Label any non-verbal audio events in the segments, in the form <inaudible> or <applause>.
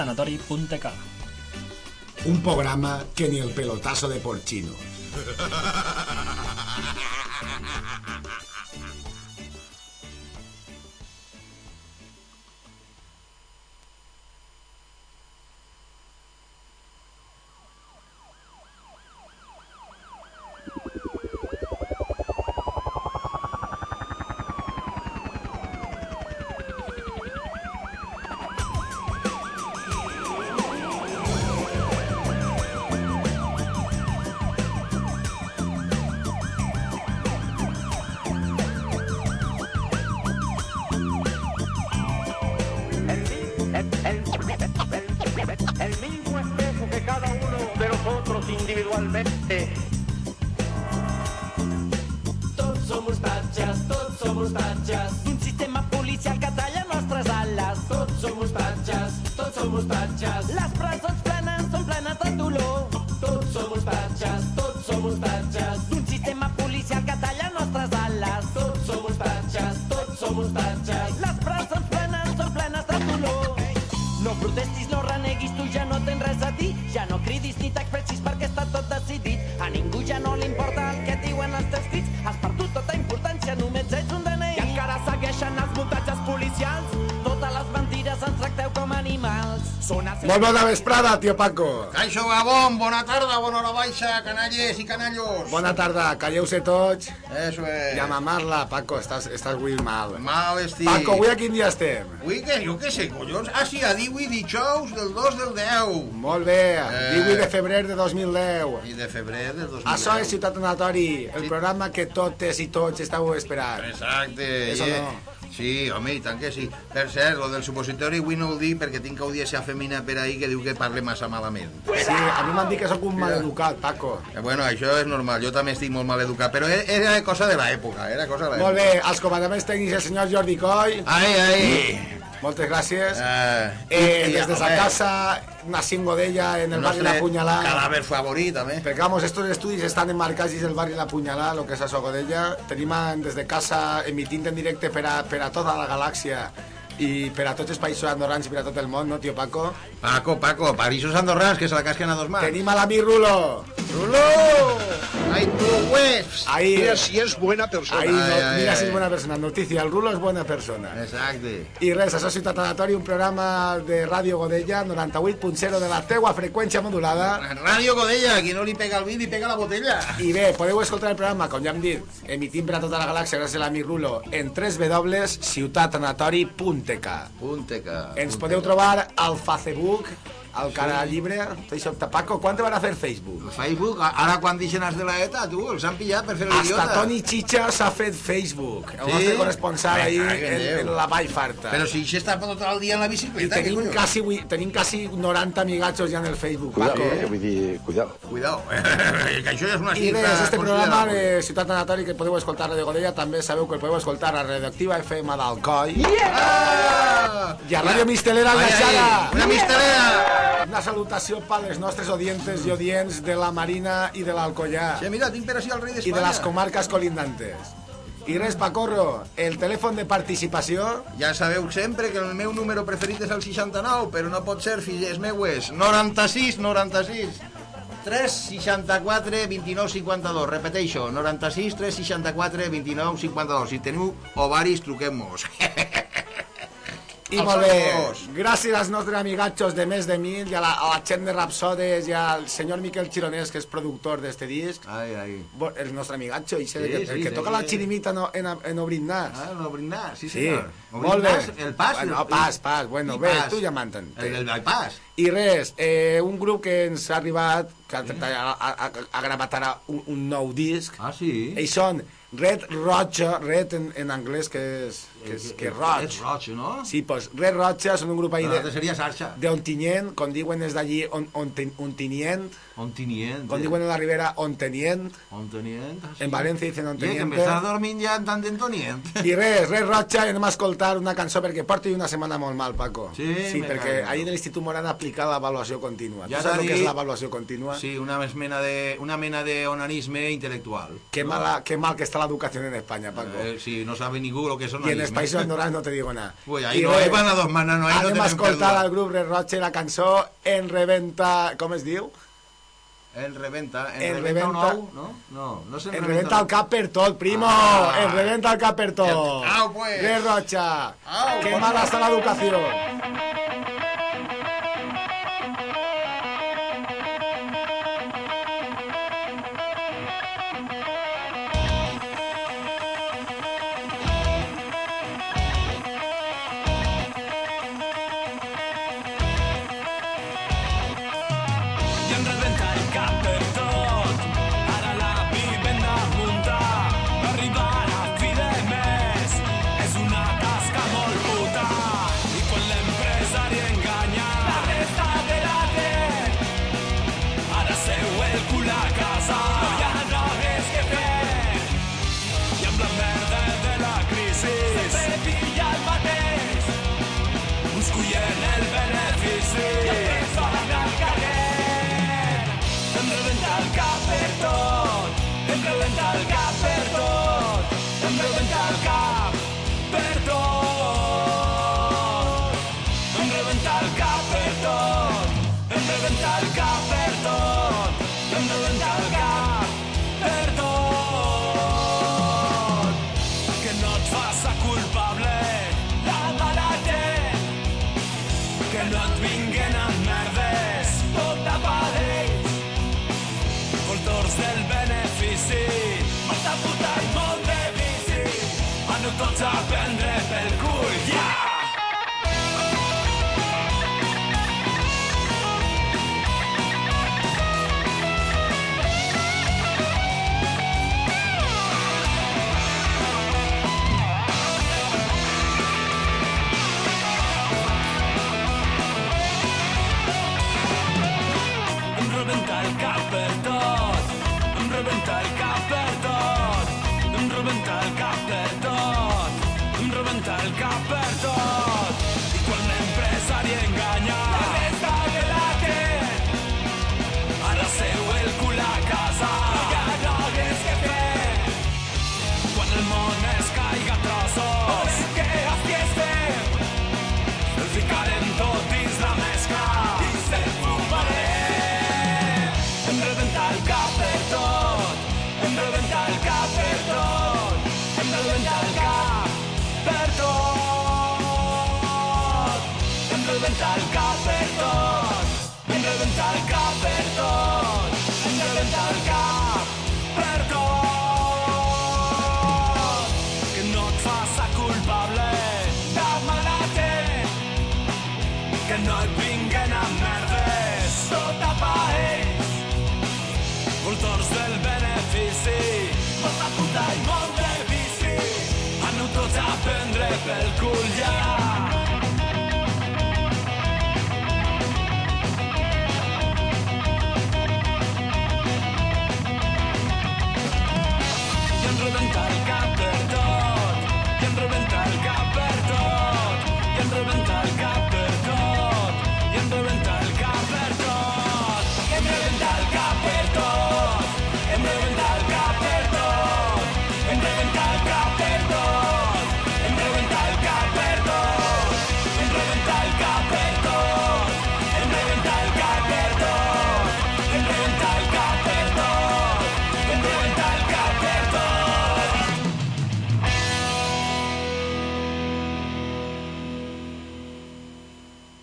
ciudattanatori.k Un programa que ni el pelotazo de Porchino. <laughs> Molt bona vesprada, tio Paco. Caixo Gabón, bona tarda, bona hora baixa, canalles i canallos. Bona tarda, calleu-se tots Eso es. i a mamar-la, Paco, estàs, estàs avui mal. Mal estic. Paco, avui a quin dia estem? Avui que jo què sé, collons? Ah, sí, a 18 dijous del 2 del 10. Molt bé, Eh. 18 de febrer de 2010. I de febrer del 2010. Això és Ciutat Anatori, el Sí. programa que totes i tots estàveu esperant. Exacte. Eso no. Sí, home, i tant que sí. Per cert, lo del supositori avui no ho dic perquè tinc audiència femina per ahir que diu que parle massa malament. Sí, a mi m'han dit que sóc un maleducat, Paco. Eh, Bueno, això és normal, jo també estic molt mal educat, però e- era cosa de l'època, era cosa de l'època. Molt bé, els comandaments tècnics el senyor Jordi Coll. Ai, ai. Moltes gràcies. Eh, Eh, i- des de sa home, casa, Nassim Godella, en el el barri La Punyalà. Cadàver favorit, també. Perquè, vamos, estos estudis estan emmarcats dins del barri La Punyalà, lo que és a Sogodella. Tenim en- des de casa emitint en directe per a, per a tota la galàxia i per a tots els països andorrans i per a tot el món, no, tio Paco? Paco, Paco, parisos andorrans, que se la casquen a dos mans. Tenim a l'amic Rulo. ¡Rulo! ¡Ay, tu webs! Ahí, Mira si es buena persona. ahí, Ai, no, ai, mira si ai. és bona persona. Notícia, el Rulo és bona persona. Exacte. I res, això és Ciutat Anatori, un programa de Ràdio Godella, 98.0 de la teua freqüència modulada. Ràdio Godella, qui no li pega el vi, li pega la botella. I bé, podeu escoltar el programa, com ja hem dit, emitint per a tota la galàxia gràcies a l'amic Rulo, en www.ciutatanatori.k. Punteca. Ens podeu trobar al Facebook, al cara llibre, tot això, Paco, quan te van a fer Facebook? Facebook, a- ara quan deixen els de la ETA, tu, els han pillat per fer Hasta l'idiota. Toni Chicha s'ha fet Facebook, el Sí? nostre corresponsal cague en en, la Vall Farta. Però si això està tot el dia en la I bicicleta, què tenim collons? quasi, tenim quasi 90 amigatxos ja en el Facebook, Cuidado, Paco. eh, vull dir, cuidado. Cuidao, <laughs> que això és una I xifra res, este programa de Ciutat Anatori que podeu escoltar a Radio Godella també sabeu que el podeu escoltar a Radioactiva FM d'Alcoi Ah! i a Ràdio Mistelera Ai, ai, Algaixada. Una mistelera! Una salutació per les nostres audientes i audients de la Marina i de l'Alcoyà Sí, mira, tinc per així el rei i d'Espanya. de les comarques colindantes. I res, Pacorro, el telèfon de participació Ja sabeu sempre que el meu número preferit és el 69, però no pot ser, filles meues. 96, 96. 3 64 29 52 repeteixo 96 3 64 29 52 si teniu ovaris truquem-nos <laughs> I Els molt bé, gràcies als nostres amigatxos de més de mil i a la, a la gent de Rapsodes i al senyor Miquel Chironés, que és productor d'este disc. ai, ai Bo- El nostre amigatxo, i Sí, el que, sí, el que sí, toca sí. la xirimita no, en, en obrir nas. ah, no brindar, sí, Sí, senyor molt bé. El pas Bueno, el- pas, pas, bueno, bé, pas. tu ja m'entens. el, el bypass I res, eh, un grup que ens ha arribat, que ha, ha, ha, ha gravat ara un, un nou disc, ah, sí ells són Red Roja, Red en, en anglès que és, que és, eh, que és roig. És roig, no? Sí, pues, Red Roja són un grup ahí de... seria Sarxa. D'Ontinyent, com diuen és d'allí, on, on, Ontinyent. Ontinyent. Com diuen a la Ribera, Ontenient. Ontenient, sí. En València dicen Ontenient. Yeah, que m'estàs dormint ja tant d'Ontenient. I res, <laughs> Red Roja, i anem a escoltar una cançó perquè porto una setmana molt mal, Paco. Sí, sí perquè cago. ahir de l'Institut Moran ha aplicat l'avaluació contínua. Ja tu saps dit... què és l'avaluació contínua? Sí, una mena de, una mena de onanisme intel·lectual. Qué, no? mala, qué mal que està l'educació en Espanya, Paco. Eh, sí, no sabe ningú lo que són onanisme los països andorrans no te digo nada. Ui, ahí, no, van a dos manos, no, ahí anem no a escoltar al grup Red Roche la cansó. En Reventa... ¿cómo es diu? En Reventa, en, Reventa, reventa no? No, no sé en, Reventa, reventa el primo! Ah, en Reventa al cap per! Au, pues! Red Rocha! Au, que mala està l'educació! rebentar el cap per tot. Em rebentar el cap per tot. bel cogliato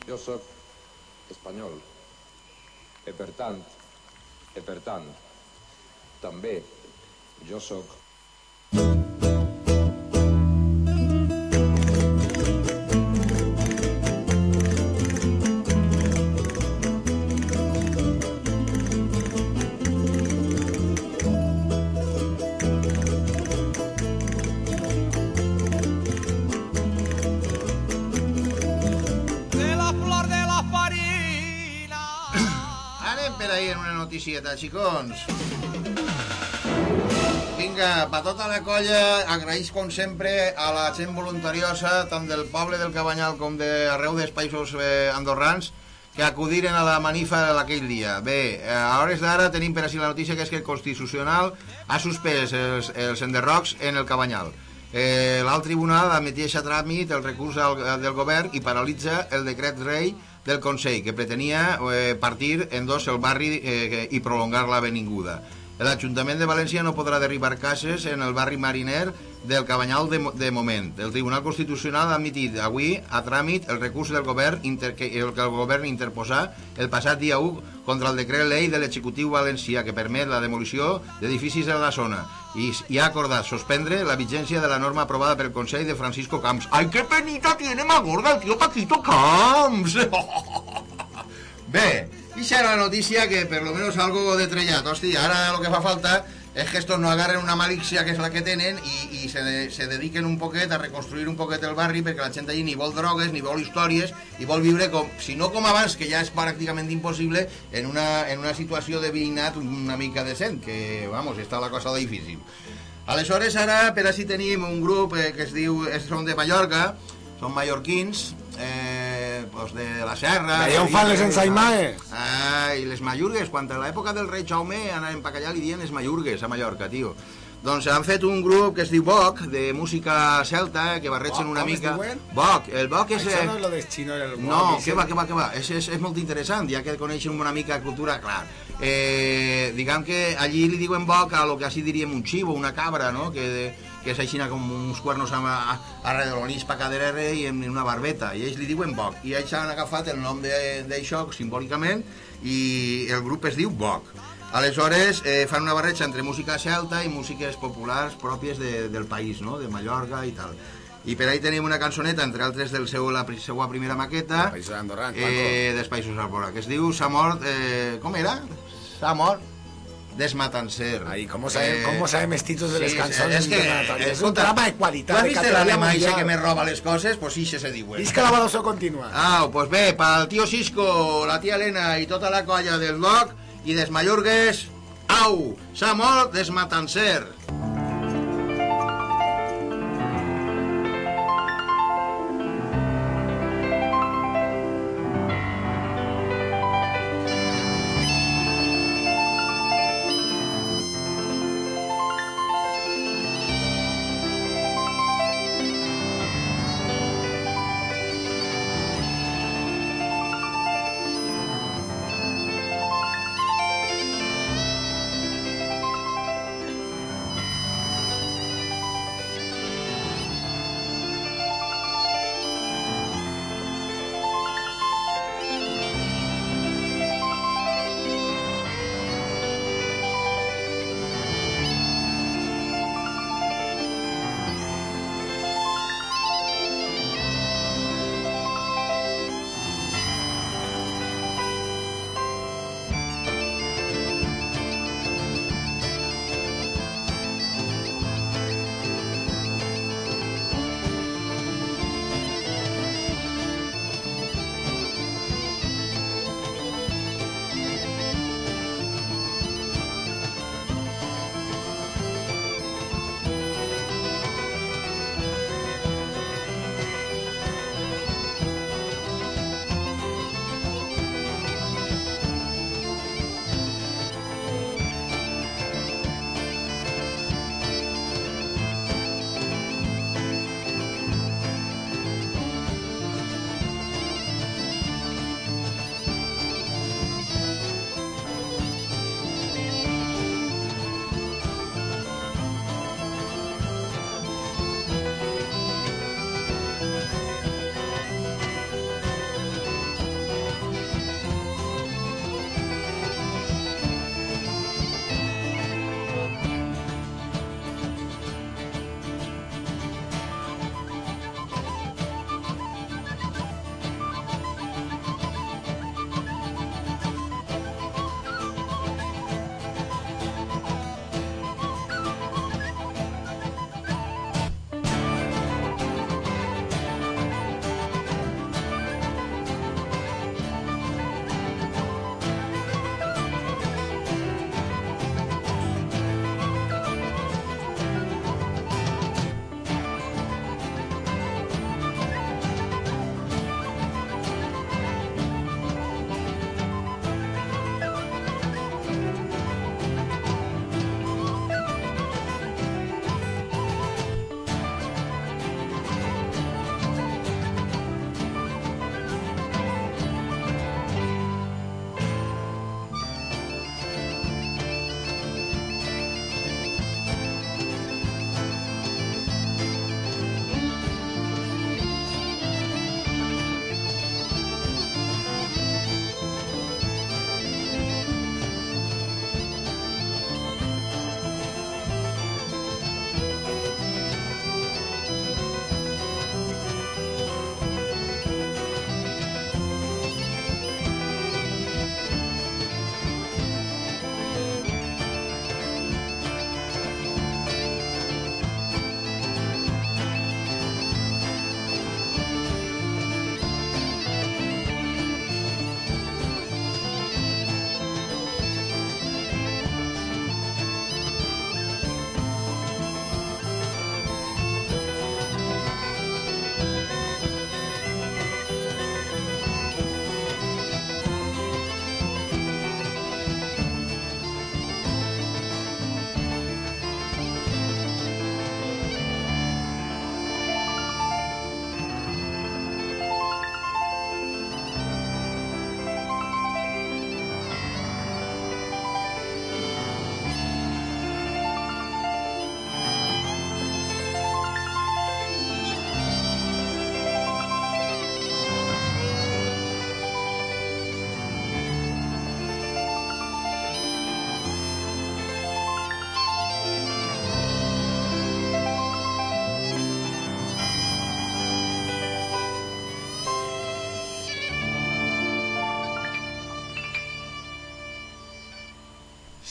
Jo sóc espanyol. E per tant, e per tant, també jo sóc Societat, xicons. Vinga, per tota la colla, agraeix com sempre a la gent voluntariosa, tant del poble del Cabanyal com d'arreu dels països eh, andorrans, que acudiren a la manifa d'aquell dia. Bé, eh, a hores d'ara tenim per així la notícia que és que el Constitucional ha suspès els, els enderrocs en el Cabanyal. Eh, L'alt tribunal admetia a tràmit el recurs del, del govern i paralitza el decret rei del Consell, que pretenia eh, partir en dos el barri eh, i prolongar l'avinguda. L'Ajuntament de València no podrà derribar cases en el barri mariner del Cabanyal de, de moment. El Tribunal Constitucional ha admitit avui a tràmit el recurs del govern inter, que, el que el govern interposà el passat dia 1 contra el decret llei de l'executiu valencià que permet la demolició d'edificis en la zona i, i ha acordat suspendre la vigència de la norma aprovada pel Consell de Francisco Camps. ¡Ay, qué penita tiene Magorda el tío Paquito Camps! <laughs> Bé, i serà la notícia que per lo menos algo de trellat. Hòstia, ara lo que fa falta és que estos no agarren una malícia que és la que tenen i, i se, de, se dediquen un poquet a reconstruir un poquet el barri perquè la gent allí ni vol drogues, ni vol històries i vol viure com, si no com abans, que ja és pràcticament impossible, en una, en una situació de veïnat una mica decent, que, vamos, està la cosa difícil. Aleshores, ara, per així tenim un grup eh, que es diu, són de Mallorca, són mallorquins, eh, pues de la serra... D'allà on fan les ensaimaes. Ah, i les mallurgues, quan a l'època del rei Jaume anaven pa allà li diuen les mallurgues a Mallorca, tio. Doncs han fet un grup que es diu Boc, de música celta, que barregen Boc, una mica... Boc, el Boc és... Això eh, no és lo del xino el no, que va, que va, que va. És, és, és molt interessant, ja que coneixen una mica cultura, clar. Eh, diguem que allí li diuen boc a lo que així diríem un xivo, una cabra, no? Que, que és així com uns cuernos amb, a, arredolonits pa caderere i en una barbeta, i ells li diuen boc. I ells han agafat el nom de- d'això simbòlicament i el grup es diu Boc. Aleshores, eh, fan una barreja entre música celta i músiques populars pròpies de, del país, no? de Mallorca i tal. I per ahí tenim una cançoneta, entre altres del seu, la seva primera maqueta, Països andorrans, eh, dels Països Arbora, que es diu S'ha mort... Eh, com era? S'ha mort desmatancer. Ahí, ¿cómo sabe, cómo sabe mestitos de las Sí, canciones? és que, es un programa de qualitat. Tu has de vist l'alema ixe mundial. que me roba les coses? Pues ixe se diu. Visca la balació contínua. Ah, pues bé, pel tio Cisco, la tia Elena i tota la colla del Doc i des Mallorgues, au, s'ha mort desmatancer.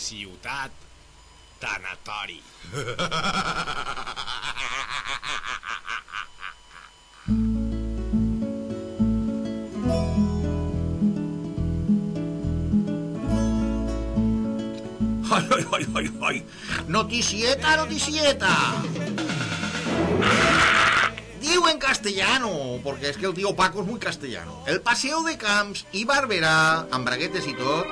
Ciutat tanatori. Ay, ay, ay, ay. Noticieta, noticieta. Digo en castellano, porque es que el tío Paco es muy castellano. El paseo de Camps y Barberà, amb braguetes y todo,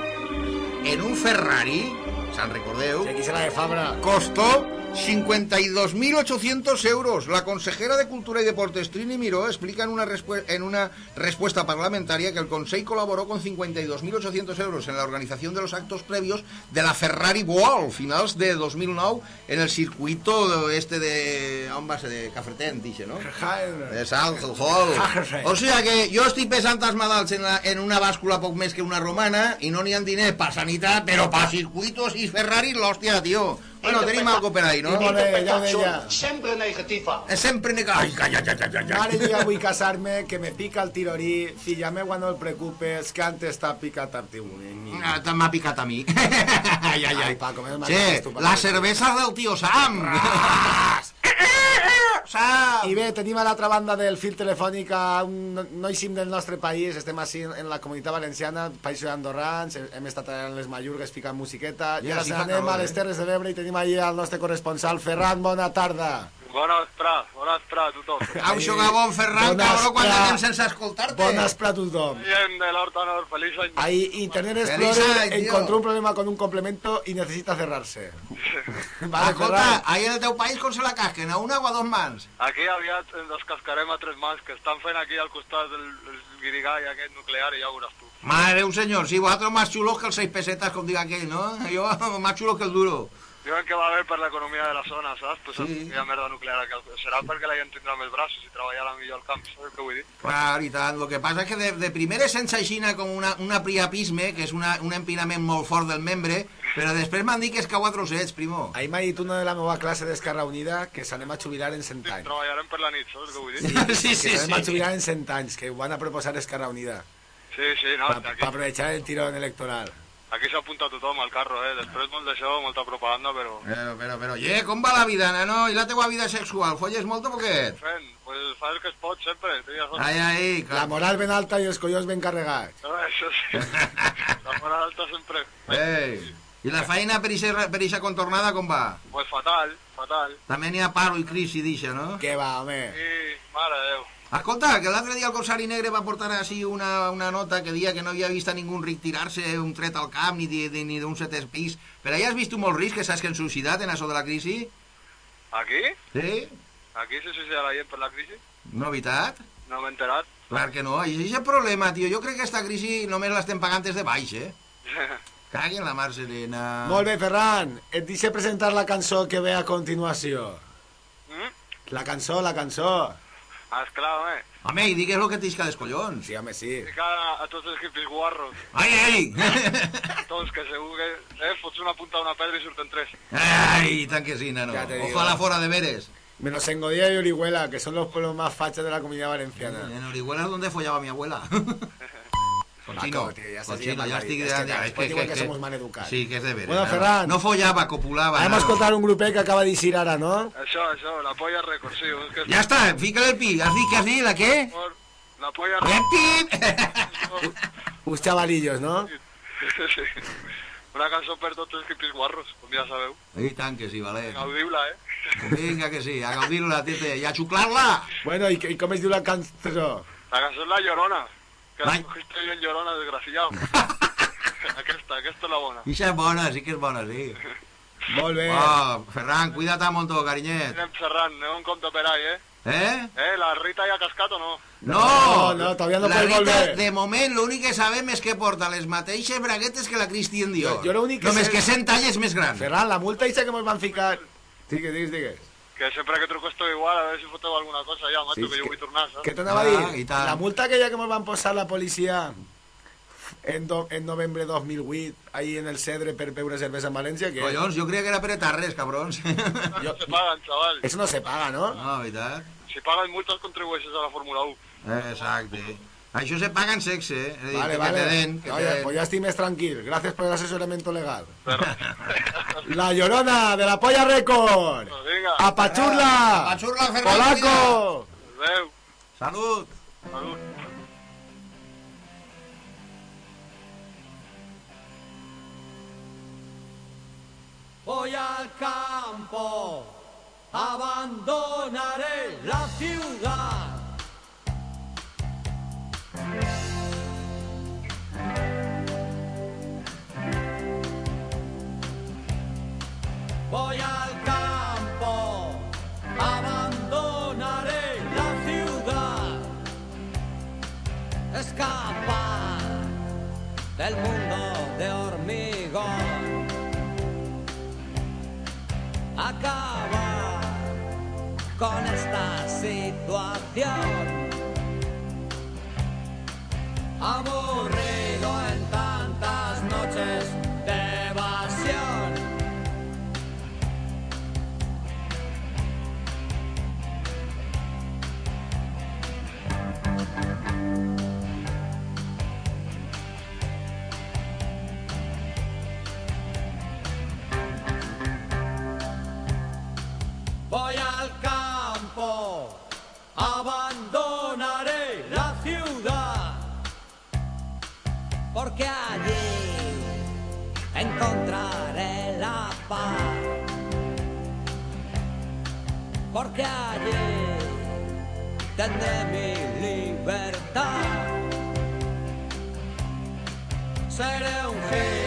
en un Ferrari, ¿San recordeu? Si aquí serà de Fabra. Costó 52.800 euros. La consejera de Cultura y Deportes, Trini Miró, explica en una, respue- en una respuesta parlamentaria que el Consejo colaboró con 52.800 euros en la organización de los actos previos de la Ferrari World, finals de 2009, en el circuito este de... On va ser? De Cafretén, dice, no? De Salt Hall. O sigui que jo estic pesant els medals en, la, en una bàscula poc més que una romana i no n'hi ha diners per sanitat, però per circuitos i Ferrari, l'hòstia, tio. Bueno, tenim algo per ahí, no? I molt bé, ja ho deia. Sempre negativa. És sempre nega... Ai, calla, calla, calla, jo ja vull casar-me, que me pica el tirorí, filla meua no el preocupes, que antes està picat a. Ah, te M'ha picat a mi. <laughs> ai, ai, ai. Ai, Paco, Paco. la cervesa del tio Sam. Sam. I bé, tenim a l'altra banda del fil telefònic a un noisim del nostre país, estem així en la comunitat valenciana, països andorrans, hem- estat en les Mallorques ficant musiqueta, i Ja, ara sí anem calor, a les eh? Terres de l'Ebre i tenim allà el nostre corresponsal, Ferran, bona tarda. Bona vesprada, bona vesprada a tothom. <laughs> Au, Xogabon, Ferran, Bona cabró, quant de espera. temps sense escoltar-te. Bones per a tothom. Bien de l'Horta Nord, feliç any. Ahí Internet Feliz Explorer encontró un problema con un complemento y necesita cerrarse. <laughs> Vale, Escolta, ahí en el teu país com se la casquen? A una o a dos mans? Aquí aviat ens cascarem a tres mans que estan fent aquí al costat del, guirigall aquest nuclear i ja ho veuràs tu. Madre un señor, si vosotros más chulos que el seis pesetas, com diga aquell, no? Jo <laughs> más chulo que el duro. Diuen que va haver per l'economia de la zona, saps? Pues Sí. sí. hi ha merda nuclear aquí. Serà perquè la gent tindrà més braços i treballarà millor al camp, saps què vull dir? Clar, i tant. Lo que passa és que de, de primeres se'ns aixina com una, una priapisme, que és una, un empinament molt fort del membre, però després m'han dit que és cau a trossets, primo. Ahí m'ha dit una de la meva classe d'Esquerra Unida que s'anem a jubilar en 100 Sí, anys. treballarem per la nit, saps què vull dir? Sí, sí, que s'anem a sí. jubilar en 100 anys, que ho van a proposar Esquerra Unida, Sí, sí, no, para aquí, aprovechar el tirón electoral. Aquí s'apunta tothom al carro, eh? Després molt d'això, molta propaganda, però... Però, però, però, ye, com va la vida, nano? I la teua vida sexual? Folles molt o poquet? Fent, pues fa el que es pot sempre. Ai, ai, La clar. moral ben alta i els collons ben carregats. No, això sí. <laughs> La moral alta sempre. Ei. I la feina per ixa, per ixa contornada com va? Pues fatal, fatal. També n'hi ha paro i crisi d'eixa, no? Que va, home. I, mare de Déu. Escolta, que l'altre dia el Corsari Negre va portar així una, una nota que dia que no havia vist a ningú ric tirar-se un tret al camp ni, de, de, ni d'un setè pis. Però ja has vist tu molt risc que saps que han suïcidat en això de la crisi? Aquí? Sí? Aquí se suïcida la gent per la crisi? No, veritat? No m'he enterat. Clar que no, i és el problema, tio. Jo crec que aquesta crisi només l'estem pagant des de baix, eh? <laughs> Cagui en la mar serena. Molt bé, Ferran, et deixe presentar la cançó que ve a continuació. mm? La cançó, la cançó. Ah, esclar, home. Home, i digues el que t'isca dels collons. Sí, home, sí. Ficar a, a tots els hippies guarros. Ai, ai! Tots, que segur que... Eh, fots una punta d'una pedra i surten tres. ai, tant que sí, nano. Ja. Ojalá fora de veres. Menos Engodía y Orihuela, que son los pueblos más fachas de la comunidad valenciana. En Orihuela es donde follaba mi abuela. <laughs> Cochino, Paco, tío, ya yendo ya estoy... Es que ya- después diuen que somos maleducats. Sí, que és de veres. Bueno. Ferran. No follava, copulava. Anem a escoltar un grupet que acaba d'eixir ara, no? Això, això, la polla record, sí. És que Ja està, fica el pi. Has dit que has dit la <laughs> què? La polla record. Uns chavalillos, no? sí. Una cançó per tots els hippies guarros, com ja sabeu. I tant que sí, vale. Gaudiu-la, eh? Vinga que sí, a gaudir-la, tete, i a xuclar-la. Bueno, i, i com es diu la cançó? La cançó és La Llorona. Que la Ai. cogiste bien Llorona, desgraciado. <laughs> aquesta, aquesta és la bona. Ixa és bona, sí que és bona, sí. <laughs> Molt bé. Oh, Ferran, cuida't molt, carinyet. Anem xerrant, anem un compte per ahí, eh? Eh? Eh, la Rita ja ha cascat o no? No, No, no, todavía no la puede Rita, volver. de moment, l'únic que sabem és que porta les mateixes braguetes que la Cristian Dior. Jo- jo l'únic que Només sé- que 100 talles més gran. Ferran, la multa eixa que mos van ficar... Digues, digues, digues. Que sempre que truco estoy igual, a ver si foteu alguna cosa ja, macho, Sí, que jo que- vull tornar, saps? Què t'anava a Ah, dir? i tant. La multa aquella que mos van posar la policia en, do, en novembre 2008, ahí en el Cedre per beure cervesa en València, que Collons, jo creia que era per etarres, cabrons. Jo- Se pagan, chaval. eso no se paga, ¿no? No, veritat. Si pagan multas contribueixes a la Fórmula 1. Eh, Exacte. Això se paga en sexe, eh? És a dir, Vale, que vale. te den, que Oye, te den. pues ya estoy más tranquilo. Gracias por el asesoramiento legal. <laughs> La Llorona de la Polla Record. Vinga, Apachurla. Apachurla, Ferran Polaco. adeu. Salut! Salut. Voy al campo, abandonaré la ciudad. Voy al campo, abandonaré la ciudad. Escapar del mundo de hormigón acabar con esta situación. Aburrido en porque allí encontraré la paz, porque allí tendré mi libertad. Seré un hippie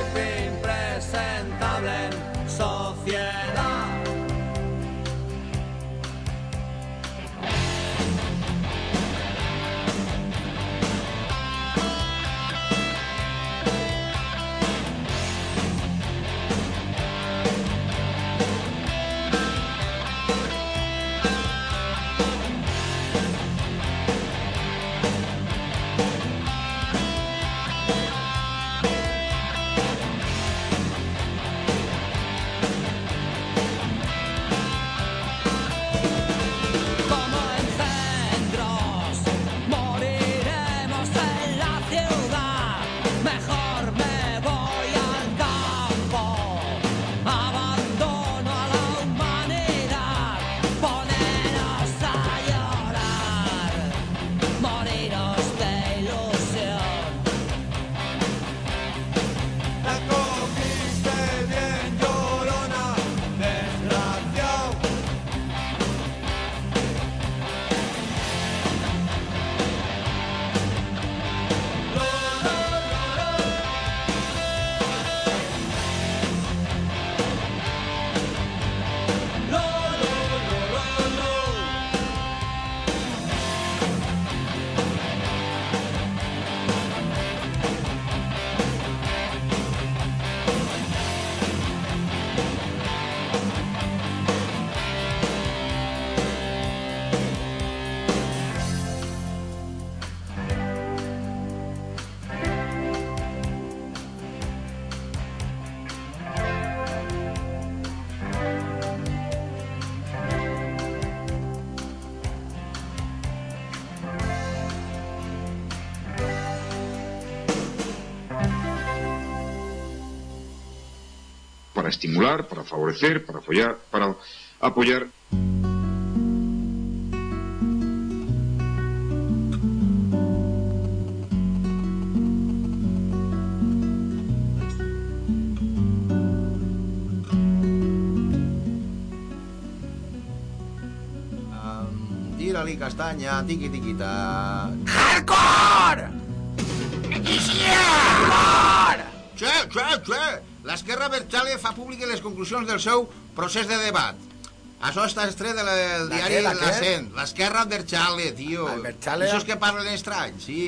estimular, para favorecer, para apoyar, para apoyar Um, Tira-li castanya, tiqui-tiquita. ¡Hardcore! Che, che, che! L'esquerra Berchale fa públiques les conclusions del seu procés de debat. Això està extret del diari la? L'Accent. L'esquerra Berchale, tio. Berchale? Això és que parlen estrany, sí.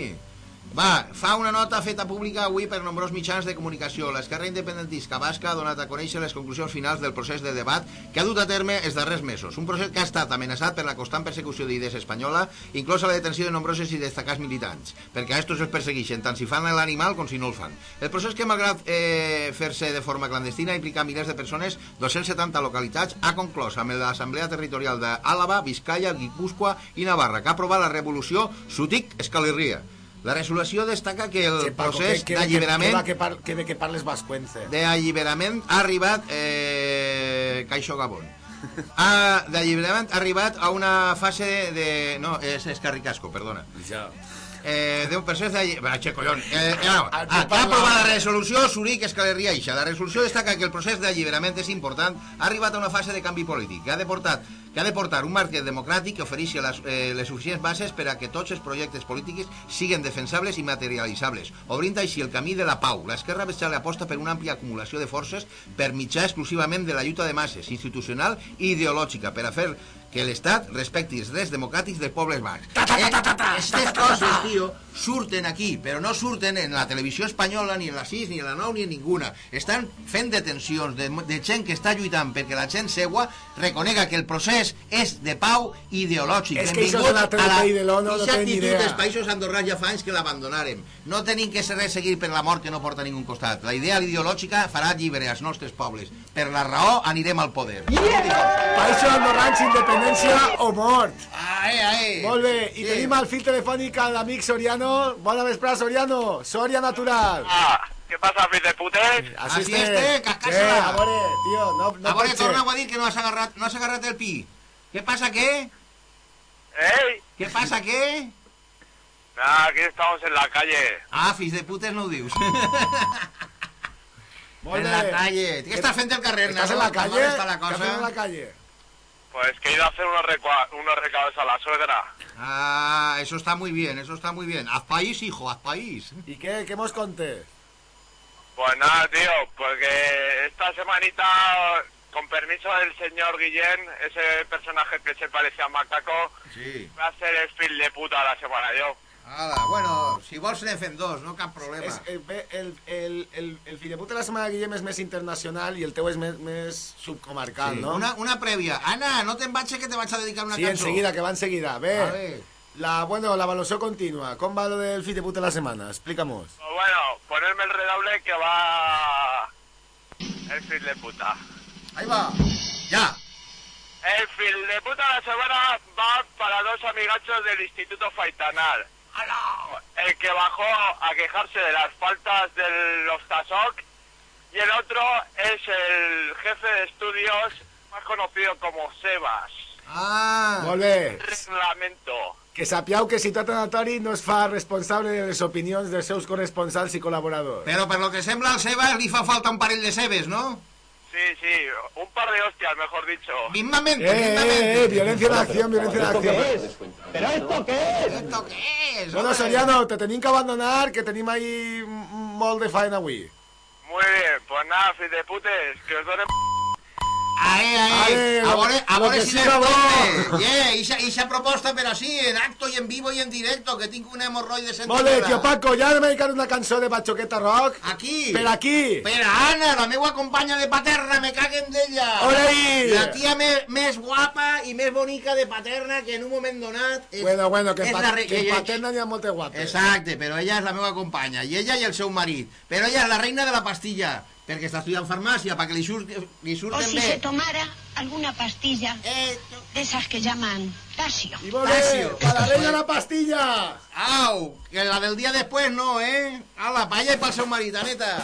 Va, fa una nota feta pública avui per nombrosos mitjans de comunicació. L'esquerra independentista basca ha donat a conèixer les conclusions finals del procés de debat que ha dut a terme els darrers mesos. Un procés que ha estat amenaçat per la constant persecució d'idees espanyola, inclosa la detenció de nombrosos i destacats militants, perquè a estos els persegueixen tant si fan l'animal com si no el fan. El procés que, malgrat eh, fer-se de forma clandestina, implica milers de persones, 270 localitats, ha conclòs amb l'Assemblea Territorial d'Àlava, Vizcaya, Guipúscoa i Navarra, que ha aprovat la revolució Sutic Escalirria. La resolució destaca que el Que, Paco, procés d'alliberament Que, que, que, que, bé que parles vascuence. d'alliberament ha arribat eh, Caixo Gabón <laughs> ha, d'alliberament ha arribat a una fase de... de no, és, és Carricasco, perdona Ja. Eh, d'un procés d'alliberament... Che, collons. Eh, eh, no. Ah, que ha aprovat la resolució Zuric Escaleria Ixa. La resolució destaca que el procés d'alliberament és important, ha arribat a una fase de canvi polític, que ha de portar, que ha de portar un marc democràtic que ofereixi les, eh, les suficients bases per a que tots els projectes polítics siguin defensables i materialitzables, obrint així el camí de la pau. L'esquerra abertzale aposta per una àmplia acumulació de forces per mitjà exclusivament de la lluita de masses, institucional i ideològica, per a fer que l'Estat respecti els drets democràtics dels pobles bascs. Aquestes coses, tio, surten aquí, però no surten en la televisió espanyola, ni en la 6, ni en la 9, ni en ninguna. Estan fent detencions de, de gent que està lluitant perquè la gent seua reconega que el procés és de pau ideològic. És que això Benvinguts de la de l'ONU no tenen idea. dels països andorrans ja fa anys que l'abandonarem. No tenim que ser seguir per la mort que no porta a ningú costat. La idea ideològica farà llibre als nostres pobles. Per la raó anirem al poder. Països andorrans, independència o mort. Ae, ae. Molt bé, i Sí. tenim el fil telefònic a l'amic Soriano. Bona vesprada, Soriano. Soria Natural. Ah, ¿qué pasa, fill de putes? Así este, Sí, cascasa. a veure, tio, no, no a ser. torna a dir que no has agarrat, no has agarrat el pi. Què passa, què? ¡Ey! Què passa, què? Nada, aquí estamos en la calle. Ah, fills de putes no ho dius. Molt en la calle. Què estàs fent del carrer, ¿Estás nano? en la calle? està la ¿Qué haces cosa? en la calle? Pues que he ido a hacer unos, recua- unos recados a la suegra. Ah, eso está muy bien, eso está muy bien. Haz país, hijo, haz país. ¿Y qué, qué hemos conté? Pues nada, tío, porque esta semanita, con permiso del señor Guillén, ese personaje que se parece a Macaco, Sí. va a ser el fil de puta la semana yo. Hala, bueno, si vols ne fem dos, no cap problema. És, el, el, el, el, el fill de puta de la setmana de Guillem és més internacional i el teu és més, més subcomarcal, Sí, no? una, una prèvia. Anna, no te'n vaig que te vaig a dedicar una sí, cançó. enseguida, que va enseguida. Bé, la, bueno, l'avaluació contínua. Com va lo del fill de puta de la setmana? Explica-mos. Pues bueno, ponerme el redoble que va el fil de puta. Ahí va. Ya. El fil de puta de la semana va para dos amigachos del Instituto Faitanal. El que bajó a quejarse de las faltas de los TASOC y el otro es el jefe de estudios más conocido como Sebas. Ah. Bé. Reglamento. Que sapiau que Ciutat Anatori no es fa responsable de les opinions dels seus corresponsals i col·laboradors. Però per lo que sembla al Sebas li fa falta un parell de cebes, no? Sí, sí, un par de hostias, mejor dicho. Mismamente, Eh, eh, mismamente. eh, violencia en acción, violencia en acción. ¿Pero esto qué es? ¿Esto qué es? Bueno? Soriano, te tenim que abandonar, que tenim ahí molt de faena avui. Muy bien, pues nada, de putes, que os donen... Ae, ae, Ale, a veure, a veure si les bo. Yeah, ixa, ixa proposta, però sí, en acto i en vivo i en directo, que tinc un hemorroide Molt bé, tio Paco, ja hem dedicat una cançó de Bachoqueta Rock. Aquí. Per aquí. Per a Anna, la meua companya de Paterna, me caguen d'ella. Ole ahí. La tia més, més guapa i més bonica de Paterna que en un moment donat... És, Bueno, bueno, que pa re- que en Paterna n'hi ha moltes guapes. Exacte, però ella és la meva companya, i ella i el seu marit. Però ella és la reina de la pastilla, perquè està estudiant farmàcia, perquè li, surt, li O surten si bé. se tomara alguna pastilla Eh, de esas que llaman tasio. I molt bé, Tasio. per la reina la pastilla. Au, que la del dia després no, eh? Ala, pa ella i pel seu marit, Aneta.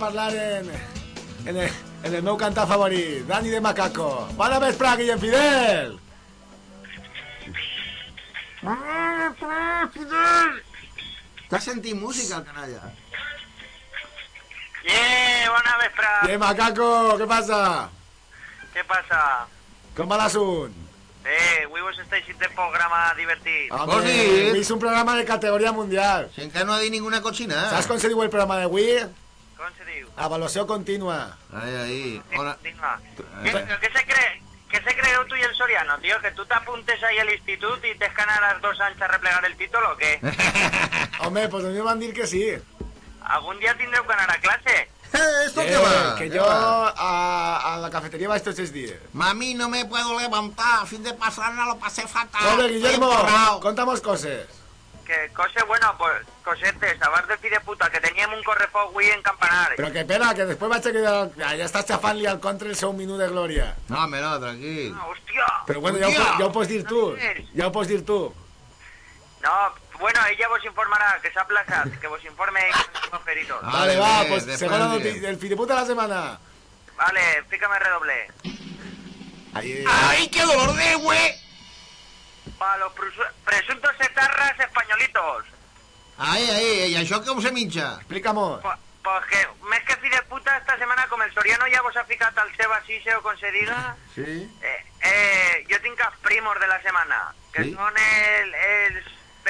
Parlar en, en, el, en el meu cantar favorit, Dani de Macaco. Bona vespre, Guillem Fidel! T'has sentit música, el canalla? Yeah, bona vespre. De Macaco, què passa? Què passa? Com va l'assunt? Eh, avui vos estáis un programa divertit. Home, és un programa de categoria mundial. Si encara no ha dit ninguna cochina. Saps com se diu el programa d'avui? Com se diu? Avaluació contínua. Ahí, ahí. Hola. Continua. ¿Qué, qué se cree? ¿Qué se creó tú y el Soriano, tío? ¿Que tú te apuntes ahí al instituto y te escanan a las dos anchas a replegar el título o qué? <laughs> Home, pues a mi van dir que sí. ¿Algún día tendreu que anar a clase? ¿Esto Eh, qué va? que ¿Qué yo a, a la cafetería va estos seis días. Mami, no me puedo levantar. Fin de pasarla lo pasé fatal. Joder, Guillermo, contamos cosas. Que cose, bueno, pues cosetes, abans de fi de puta, que teníem un correfoc avui en Campanar. Però que espera, que després vaig a quedar... Ja, ja estàs xafant-li al contra el seu minut de glòria. No, home, no, tranquil. Hòstia! Però bueno, ja ho, Hòstia! ja ho pots dir tu. Ja ho pots dir tu. No, bueno, ella vos informarà, que s'ha plaçat, que vos informe con feritos. Vale, Vale, va, bé, pues segona direm. notícia, el fideputa de la setmana. Vale, fícame redoble. Ahí, ¡Ay, qué dolor de güey! Pa los presu- presuntos etarras españolitos. Ai, ai, i això com se minxa? Explica-m'ho. Pues, pues que, més que fi de puta, esta setmana, com el Soriano ja vos ha ficat al seu assise o com se diga, Sí. eh, eh, jo tinc els primos de la setmana, que Sí? són el, els,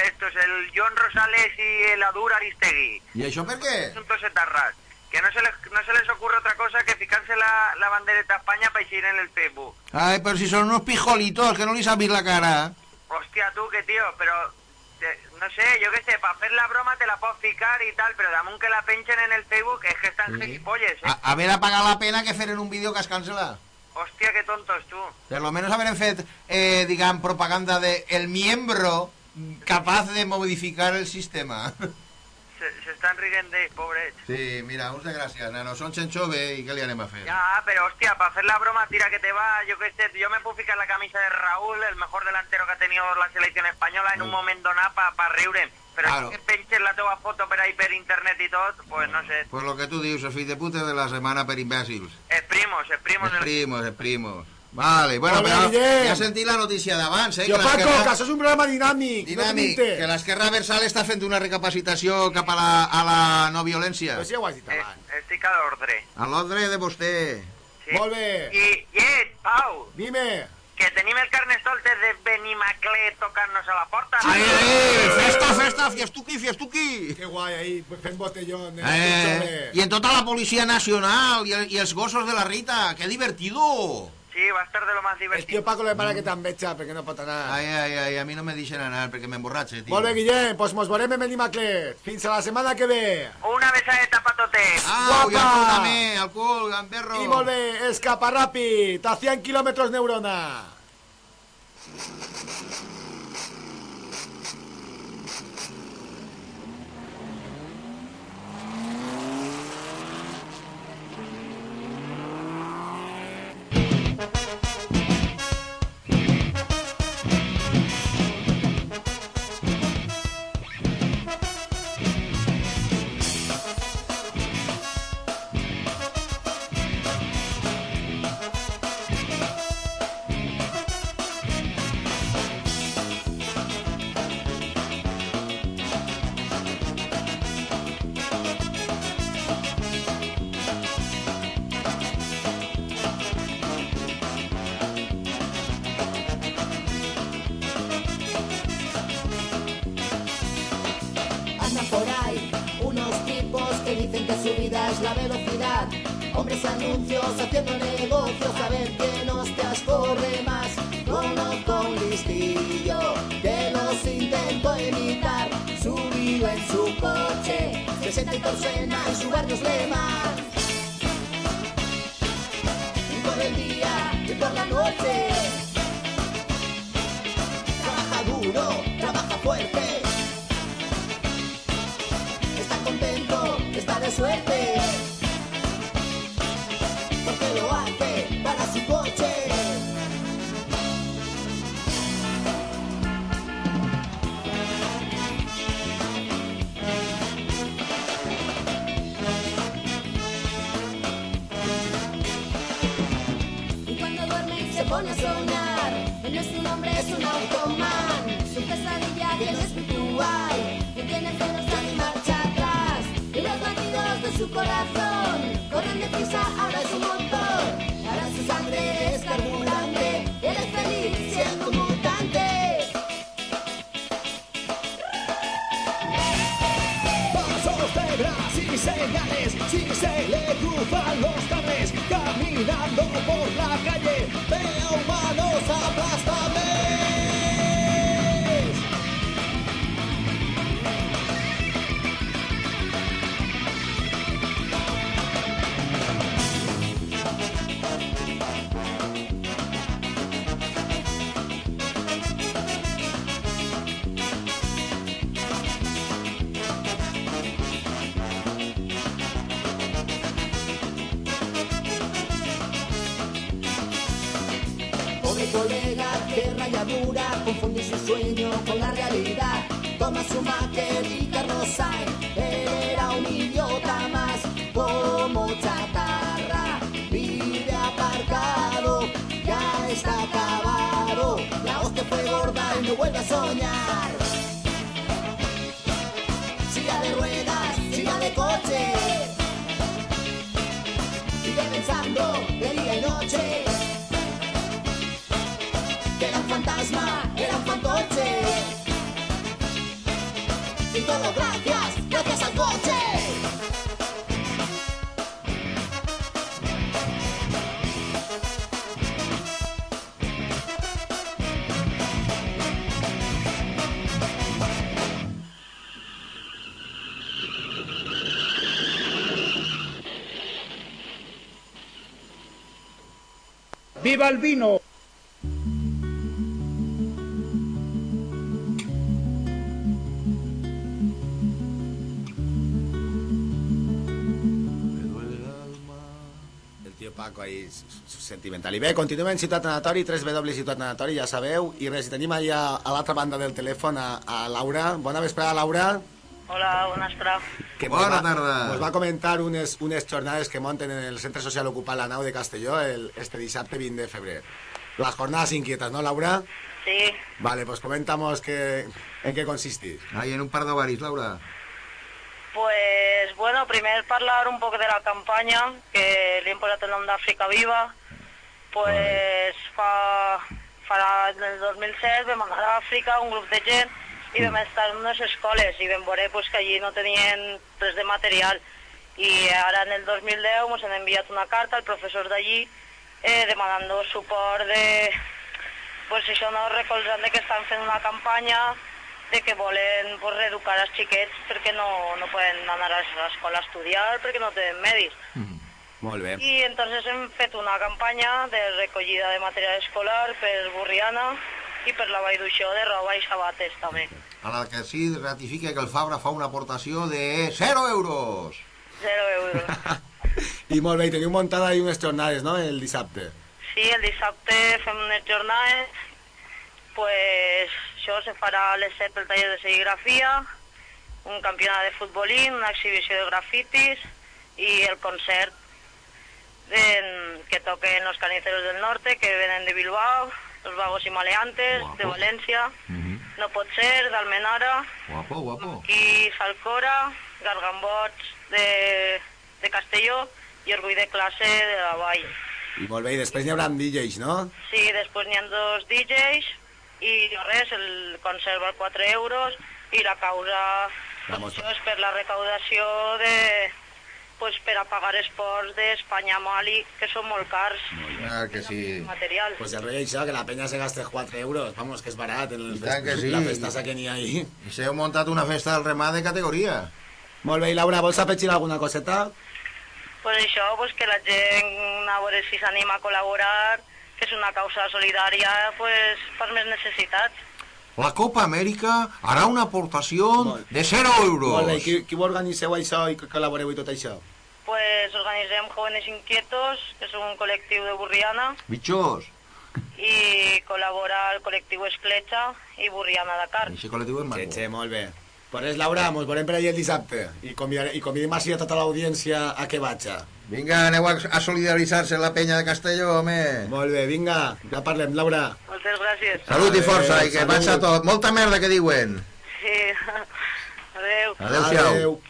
estos, el John Rosales i l'Adur Aristegui. I això per què? Presuntos etarras. Que no se, les, no se les ocurre otra cosa que ficarse la, la bandereta a España para ir en el Facebook. Ay, pero si son unos pijolitos que no les sabéis la cara. Hostia, tú, que tío, pero... te- no sé, yo qué sé, para hacer la broma te la puedo ficar y tal, pero dame un que la penchen en el Facebook, es que están gilipolles, ¿eh? A, haver pagat la pena que fer en un vídeo cascant-se-la. Hostia, qué tontos tú. Per lo menos haver fet, eh, diguem, propaganda de el miembro capaz de modificar el sistema. <laughs> Se, se están riendo de pobres. Sí, mira, uns de gràcies, nano. Són xenxove i què li anem a fer? Ya, pero hostia, para hacer la broma, tira que te va, yo qué sé, yo me puedo ficar la camisa de Raúl, el mejor delantero que ha tenido la selección española, en un momento nada para pa riure'n. Pero Claro. que penches la teva foto per ahí per internet y todo, pues no sé. Pues lo que tu dius, el fill de puta de la setmana per imbècils. Es primos, es primos del... primos, els primos. Vale, bueno, Molt bé, però Guillem. ja sentit la notícia d'abans, eh? Jo, que Paco, que això és un programa dinàmic. Dinàmic, no que l'esquerra versal està fent una recapacitació cap a la, a la no violència. Però si ja ho has dit abans. Eh, estic a l'ordre. A l'ordre de vostè. Sí. Molt bé. I, yes, Pau, Dime. que tenim el carnestoltes de Benimaclet tocant-nos a la porta. Ai, ai, festa, festa, fiestuqui, fiestuqui. Que guai, ahí, fent botellón. Eh, Eh, I en tota la Policia Nacional i, el, i els gossos de la Rita, que divertido. Sí, va a estar de lo más El divertido. tio Paco le para que te'n veja, perquè no pot anar. Ai, ai, ai, a mi no me deixen anar perquè m'emborratxe, tio. Molt bé, Guillem, doncs mos veurem en Benimaclet. Fins a la setmana que ve. Una besadeta pa totes. Au, i Guapa. alcohol també, alcohol, gamberro. I molt bé, escapa ràpid, a 100 kilómetros neurona. Anuncios haciendo negocios a ver quién hostias corre más. Conozco un listillo que los intentó imitar. Subido en su coche, se siente en y su barrio es Lema. Su máquina y carroza, él era un idiota más, como chatarra. Vive aparcado, ya está acabado. La hostia fue gorda y no vuelve a soñar. Silla de ruedas, silla de coche. Sigue pensando de día y noche ¡Viva el vino! Paco ahí, sentimental. I bé, continuem en Ciutat Anatori, 3W Ciutat Anatori, ja sabeu, i res, tenim allà a l'altra banda del telèfon a, a Laura. Bona vesprada, Laura. Hola, bona vesprada. Que Bona va- tarda. Mos va comentar unes, unes jornades que monten en el Centre Social Ocupat La Nau de Castelló el, este dissabte 20 de febrer. Las jornadas inquietas, ¿no, Laura? Sí, Vale, pues comentamos que, en qué consistís. Ahí en un par d'ovaris, Laura. pues bueno, primer parlar un poc de la campanya que li hem posat el nom d'Àfrica Viva. Pues fa, fa el 2007 vam anar a Àfrica, un grup de gent, i vam estar en unes escoles i vam veure pues, que allí no tenien res de material. I ara en el 2010 ens han enviat una carta al professor d'allí eh, demanant suport de, pues això no, recolzant que estan fent una campanya de que volen pues, reeducar els xiquets perquè no, no poden anar a l'escola a estudiar perquè no tenen medis. Molt bé. I entonces hem fet una campanya de recollida de material escolar per Burriana i per la Vall d'Uixó de roba i sabates també. A la que sí ratifica que el Fabra fa una aportació de 0 euros. Zero euros. <laughs> I molt bé, i teniu muntada ahí unes jornades, no?, el dissabte. Sí, el dissabte fem unes jornades, pues això se farà a les 7 el taller de serigrafia, un campionat de futbolín, una exhibició de grafitis i el concert en, que toquen los carniceros del norte, que venen de Bilbao, los vagos y maleantes, de València, no pot ser, d'Almenara, Guapo, guapo. aquí Salcora, Gargambots de, de Castelló i Orgull de classe de la Vall. I molt bé, i després n'hi haurà DJs, no? Sí, després n'hi ha dos DJs i res, el concert val 4 euros i la causa Vamos. això és per la recaudació de pues, per a pagar esports d'Espanya Mali, que són molt cars, Ah, que sí. material. Pues el rei això, que la penya se gaste 4 euros. Vamos, que és barat. En el I tant que sí. La festassa que n'hi ha ahí. I s'heu muntat una festa del remà de categoria. Molt bé, i Laura, vols afegir alguna coseta? Pues això, pues, que la gent a veure si s'anima a col·laborar, que és una causa solidària pues, per més necessitats. La Copa Amèrica harà una aportació de 0 euros. Molt bé, qui, qui ho organiseu això i col·laboreu i tot això? Pues organitzem Jóvenes Inquietos, que és un col·lectiu de Burriana, Bitxos. i col·labora el col·lectiu Escletxa i Burriana Dakar. Aquest col·lectiu és maco. Che, che, molt bé. Pues Laura, mos veurem per allà el dissabte i, convidare, i convidim així a tota l'audiència a que vaja. Vinga, aneu a, a solidaritzar-se la penya de Castelló, home. Molt bé, vinga, ja parlem, Laura. Moltes gràcies. Salut i força, Adéu, i que salut. vaig a tot. Molta merda que diuen. Sí. <laughs> Adéu. Adéu-siau. Adéu. Cadires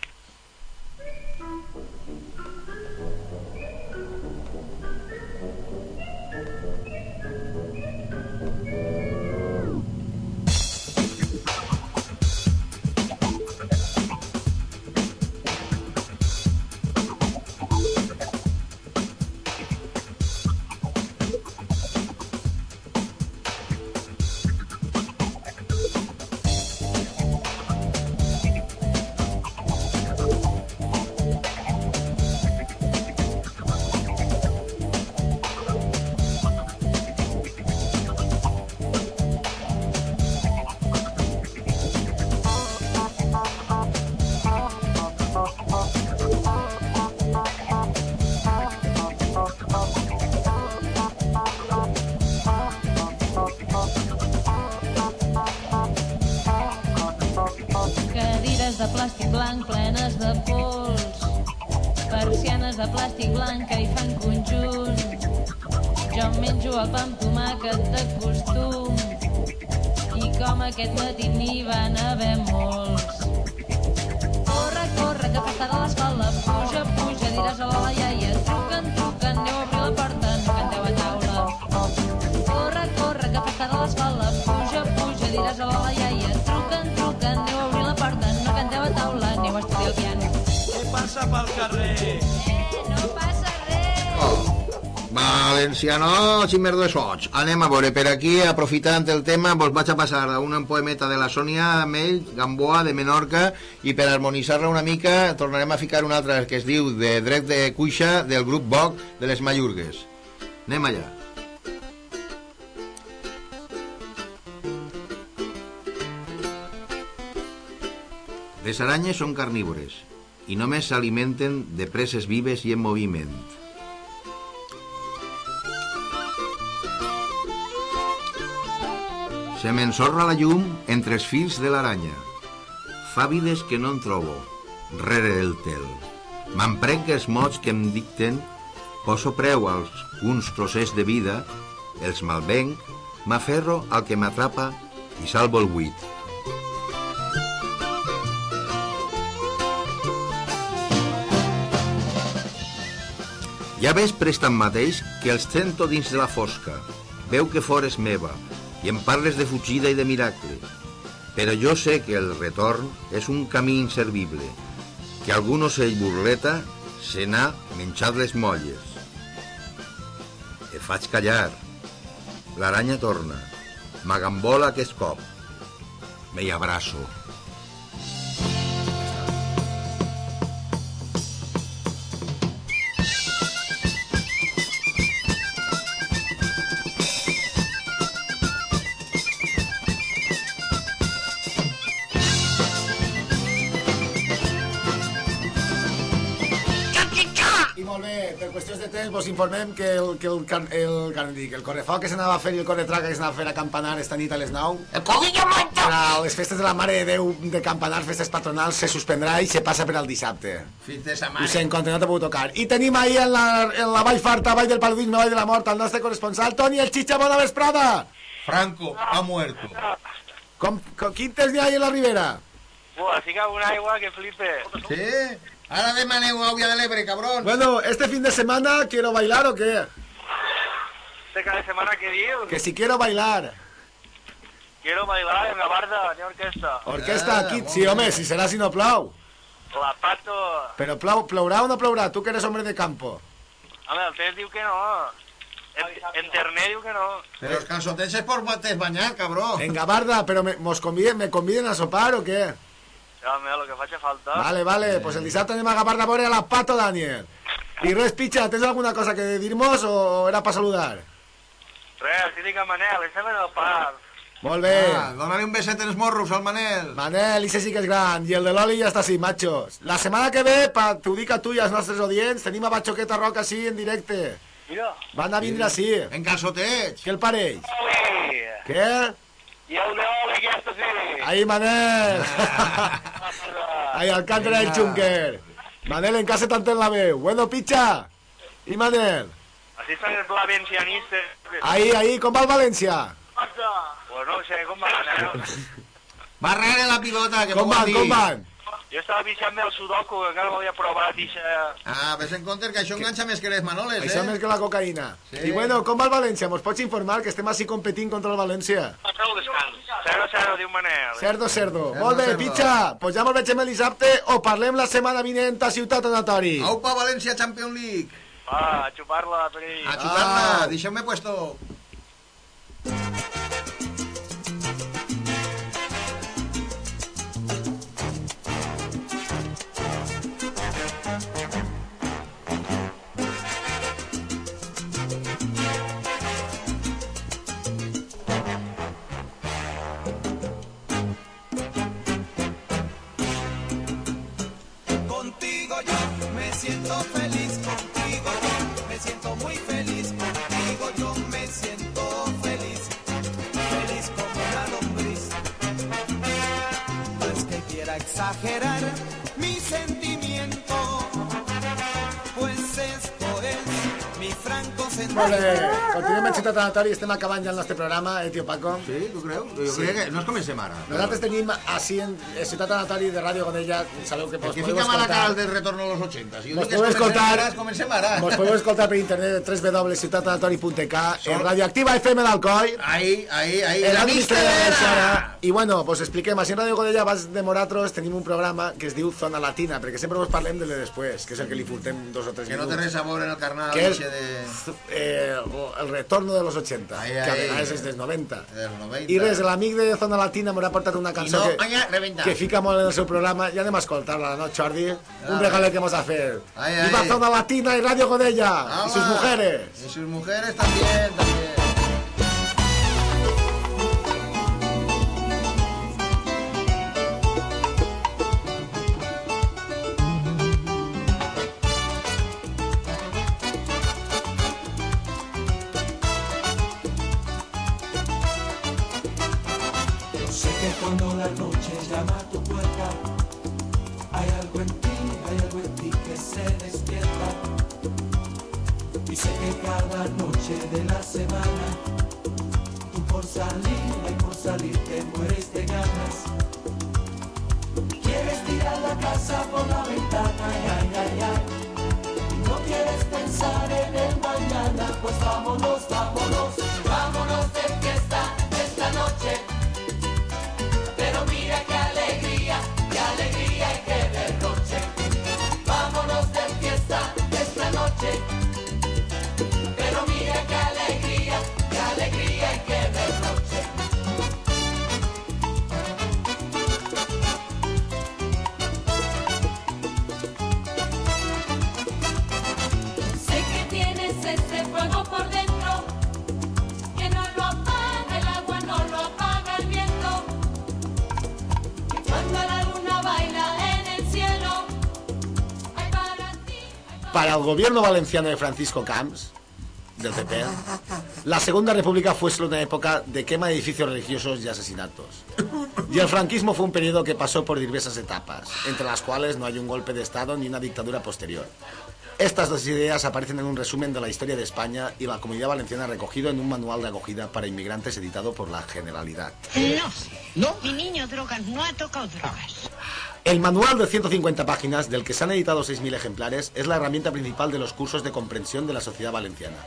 de plàstic blanc que hi fan conjunt. Jo em menjo el pa amb tomàquet de costum. I com aquest matí n'hi van haver molts. Corre, corre, que passarà l'escola. Puja, puja, diràs a la iaia. Truquen, truquen, aneu a obrir la porta, no canteu a taula. Corre, corre, que passarà l'escola. Puja, puja, diràs a la iaia. Truquen, truquen, aneu a obrir la porta, no canteu a taula, aneu a estudiar el piano. Què passa pel carrer? Valenciano, ximmerdo de soig. Anem a veure, per aquí, aprofitant el tema, vos vaig a passar un poemeta de la Sònia Mell, Gamboa, de Menorca, i per harmonitzar-la una mica tornarem a ficar un altre que es diu de dret de cuixa del grup Boc de les Mallurgues. Anem allà. Les aranyes són carnívores i només s'alimenten de preses vives i en moviment. Se m'ensorra la llum entre els fils de l'aranya. Fa vides que no en trobo, rere el tel. M'emprenc els mots que em dicten, poso preu als uns trosers de vida, els malvenc, m'aferro al que m'atrapa i salvo el buit. Ja ves prestant mateix que els sento dins de la fosca. Veu que fores meva i em parles de fugida i de miracle. Però jo sé que el retorn és un camí inservible, que algun ocell burleta se n'ha menjat les molles. E faig callar. L'aranya torna. M'agambola aquest cop. Me hi abraço. Informem que el, que el, car, el, car, dic, el correfoc que s'anava a fer i el corretraca que s'anava a fer a Campanar esta nit a les 9 El cogillo mancho. per a les festes de la Mare de Déu de Campanar, festes patronals, se suspendrà i se passa per al dissabte. Fins de sa Ho sent, contra no t'ha pogut tocar. I tenim ahir en la, en la Vall Farta, Vall del Paludisme, Vall de la Mort, el nostre corresponsal, Toni el Chicha, bona vesprada! Franco ha muerto. Com, com, quin temps n'hi ha ahí en la Ribera? Buah, que una aigua que flipe. Sí? Ara demaneu Àuia de l'Ebre, cabrón. Bueno, este fin de semana, ¿quiero bailar o qué? Este cada semana que diu, Que si quiero bailar. quiero bailar en la barda de orquesta. Orquesta, Ah, aquí, sí, home, bé. si serà si no plou. La pato... Però plou, plourà o no plourà? Tu que eres hombre de campo. Home, el test diu que no. En, internet diu que no. Pero los calçotets es por bates bañar, cabrón. En Gavarda, pero me, mos conviden, ¿me conviden a sopar o qué? Home, lo que faci falta. Vale, vale, pues el dissabte anem a Gavarda a veure a la Pato, Daniel. I res, Picha, tens alguna cosa que dir-nos o era per saludar? Res, sí dic a Manel, estem en el parc. Molt bé. Ah, Dóna-li un beset en els morros al Manel. Manel, ese sí que és gran. I el de l'Oli ja està així, machos. La setmana que ve, t'ho dic a tu i als nostres audients, tenim a Batxoqueta Roca així en directe. Mira. Van a vindre així. En calçotets. Què el pareix? Oli! Què? I el de Oli, aquesta sí. Ahí, Manel. Ahí, Alcántara del Xunquer. Manel, en casa t'entén la veu. Bueno, pitxa. I Manel? Així estan els valencianistes. Ahí, ahí, com va el València? Pues no sé, com van anar. Va rere la pilota, que Com van, dir. com van? Jo estava vixant-me el sudoku, que encara no havia provat, i se... Ah, ves en compte que això enganxa més que les manoles, Això eh? més que la cocaïna. Sí. I bueno, com va el València? Mos pots informar que estem així competint contra el València? Feu descans. Zero, zero, diu Manel. Cerdo, cerdo. Cerdo, Molt bé, cerdo. pitxa. Pues ja mos veiem el dissabte o parlem la setmana vinent a Ciutat Anatori. Aupa València Champions League. Va, a xupar-la, perill. A xutar-la, Au. deixeu-me puesto. Exagerar Molt bé. sentimiento. Continuem en Ciutat Anatori. Estem acabant ja el nostre programa, eh, tio Paco? Sí, tu creus? Jo Sí. crec que no es comencem ara. Nosaltres tenim així en en Ciutat Anatori de Ràdio Godella, sabeu que El mos que podeu fica mala cara escoltar... del retorno a los 80. Si jo dic que podeu escoltar, ara, es comencem ara. mos podeu escoltar per internet www.ciutatanatori.k en Radioactiva FM d'Alcoi Ahí, ahí, ahí. en la mista de. I bueno, pues expliquem, així en Ràdio Godella abans de Moratros tenim un programa que es diu Zona Latina, perquè sempre vos parlem de després, que és el que li furtem dos o tres Que no té minuts. res a veure en el carnal. que és de... eh, el retorno de los 80, Ai, que a ai. vegades és dels 90. Del 90. I res, l'amic de Zona Latina m'ha portat una cançó no, que, rebenta. que fica molt en el seu programa. Ja anem a escoltar-la, no, Jordi? Un regalet que mos ha fet. Ai, Viva ai. Zona Latina y Radio Godella y sus mujeres. Y sus mujeres también, también. El gobierno valenciano de Francisco Camps, del PP, la Segunda República fue solo una época de quema de edificios religiosos y asesinatos. Y el franquismo fue un periodo que pasó por diversas etapas, entre las cuales no hay un golpe de Estado ni una dictadura posterior. Estas dos ideas aparecen en un resumen de la historia de España y la comunidad valenciana recogido en un manual de acogida para inmigrantes editado por la Generalidad. No. ¿No? Mi niño drogas no ha tocado drogas. El manual de 150 páginas, del que se han editado 6.000 ejemplares, es la herramienta principal de los cursos de comprensión de la sociedad valenciana,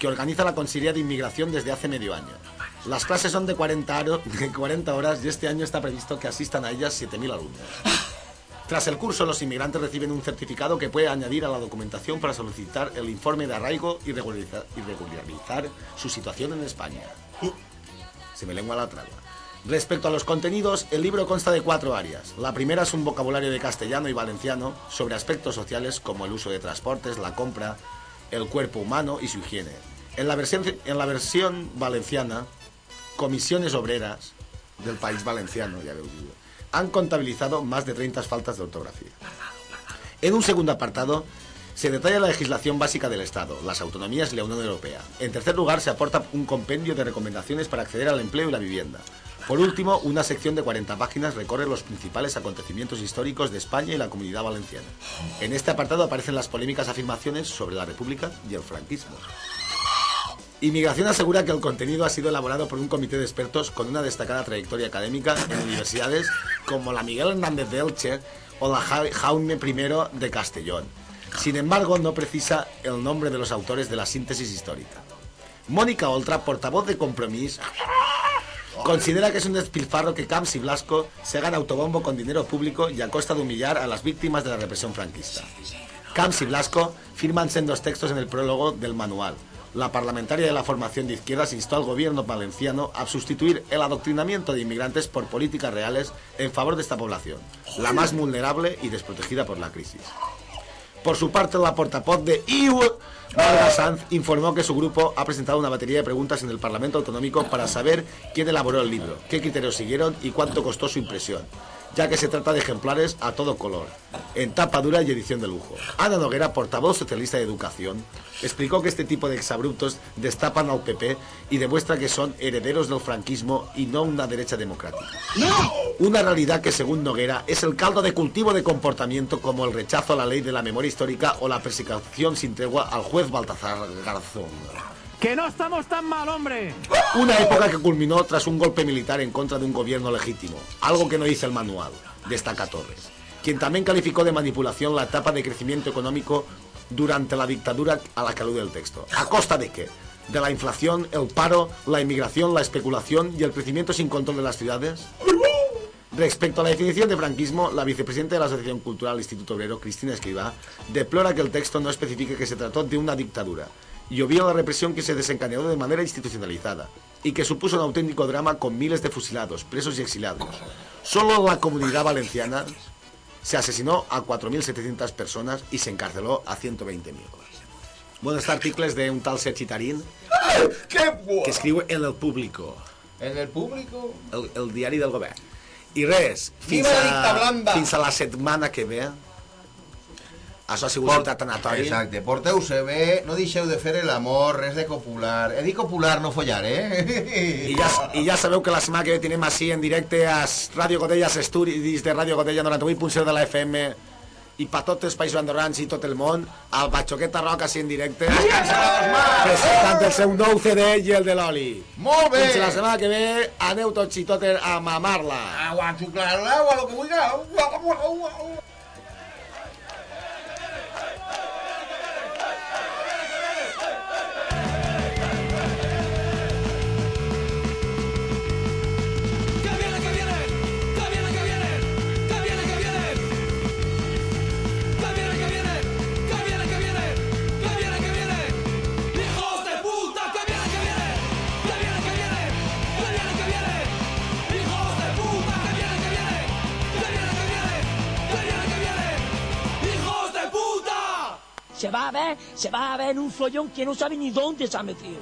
que organiza la Consejería de Inmigración desde hace medio año. Las clases son de 40, aro- de 40 horas y este año está previsto que asistan a ellas 7.000 alumnos. Tras el curso, los inmigrantes reciben un certificado que puede añadir a la documentación para solicitar el informe de arraigo y regularizar, y regularizar su situación en España. Se me lengua la traba. Respecto a los contenidos, el libro consta de cuatro áreas. La primera es un vocabulario de castellano y valenciano sobre aspectos sociales como el uso de transportes, la compra, el cuerpo humano y su higiene. En la versión, valenciana, comisiones obreras del país valenciano, ya veo, han contabilizado más de 30 faltas de ortografía. En un segundo apartado, se detalla la legislación básica del Estado, las autonomías y la Unión Europea. En tercer lugar, se aporta un compendio de recomendaciones para acceder al empleo y la vivienda. Por último, una sección de 40 páginas recorre los principales acontecimientos históricos de España y la comunidad valenciana. En este apartado aparecen las polémicas afirmaciones sobre la República y el franquismo. Inmigración asegura que el contenido ha sido elaborado por un comité de expertos con una destacada trayectoria académica en universidades como la Miguel Hernández de Elche o la Ja- Jaume I de Castellón. Sin embargo, no precisa el nombre de los autores de la síntesis histórica. Mónica Oltra, portavoz de Compromís, considera que es un despilfarro que Camps y Blasco se hagan autobombo con dinero público y a costa de humillar a las víctimas de la represión franquista. Camps y Blasco firman sendos textos en el prólogo del manual. La parlamentaria de la formación de izquierdas instó al gobierno valenciano a sustituir el adoctrinamiento de inmigrantes por políticas reales en favor de esta población, la más vulnerable y desprotegida por la crisis. Por su parte, la portavoz de IU, Marga Sanz, informó que su grupo ha presentado una batería de preguntas en el Parlamento Autonómico para saber quién elaboró el libro, qué criterios siguieron y cuánto costó su impresión, ya que se trata de ejemplares a todo color, en tapa dura y edición de lujo. Ana Noguera, portavoz socialista de Educación, explicó que este tipo de exabruptos destapan al PP y demuestra que son herederos del franquismo y no una derecha democrática. Una realidad que, según Noguera, es el caldo de cultivo de comportamiento como el rechazo a la ley de la memoria histórica o la persecución sin tregua al juez Baltasar Garzón. ¡Que no estamos tan mal, hombre! Una época que culminó tras un golpe militar en contra de un gobierno legítimo, algo que no dice el manual, destaca Torres, quien también calificó de manipulación la etapa de crecimiento económico durante la dictadura a la que alude el texto. ¿A costa de qué? ¿De la inflación, el paro, la inmigración, la especulación y el crecimiento sin control de las ciudades? Respecto a la definición de franquismo, la vicepresidenta de la Asociación Cultural Instituto Obrero, Cristina Escribá, deplora que el texto no especifique que se trató de una dictadura y obvia la represión que se desencadenó de manera institucionalizada y que supuso un auténtico drama con miles de fusilados, presos y exiliados. Solo la comunidad valenciana se asesinó a 4.700 personas y se encarceló a 120.000. Bueno, este article és d'un tal Sergi Tarín ¡Qué bo! que escriu en el Público, En el público... el, el diari del govern. I res, Viva a, fins a la setmana que ve. Això ha sigut Por- un tanatori. Exacte, porteu-se bé, no deixeu de fer l'amor, res de copular. He dit copular, no follar, eh? I ja, I ja sabeu que la setmana que ve tenim així en directe a Ràdio Godelles Estudis de Ràdio Godella 98.0 de la FM i per tots els països andorrans i tot el món al Batxoqueta Rock així en directe presentant el seu nou CD i el de l'oli Molt bé! fins la setmana que ve aneu tots i totes a mamar-la Agua, xuclar l'agua, lo que vulga. Se va a ver, se va a ver en un follón que no sabe ni dónde se ha metido.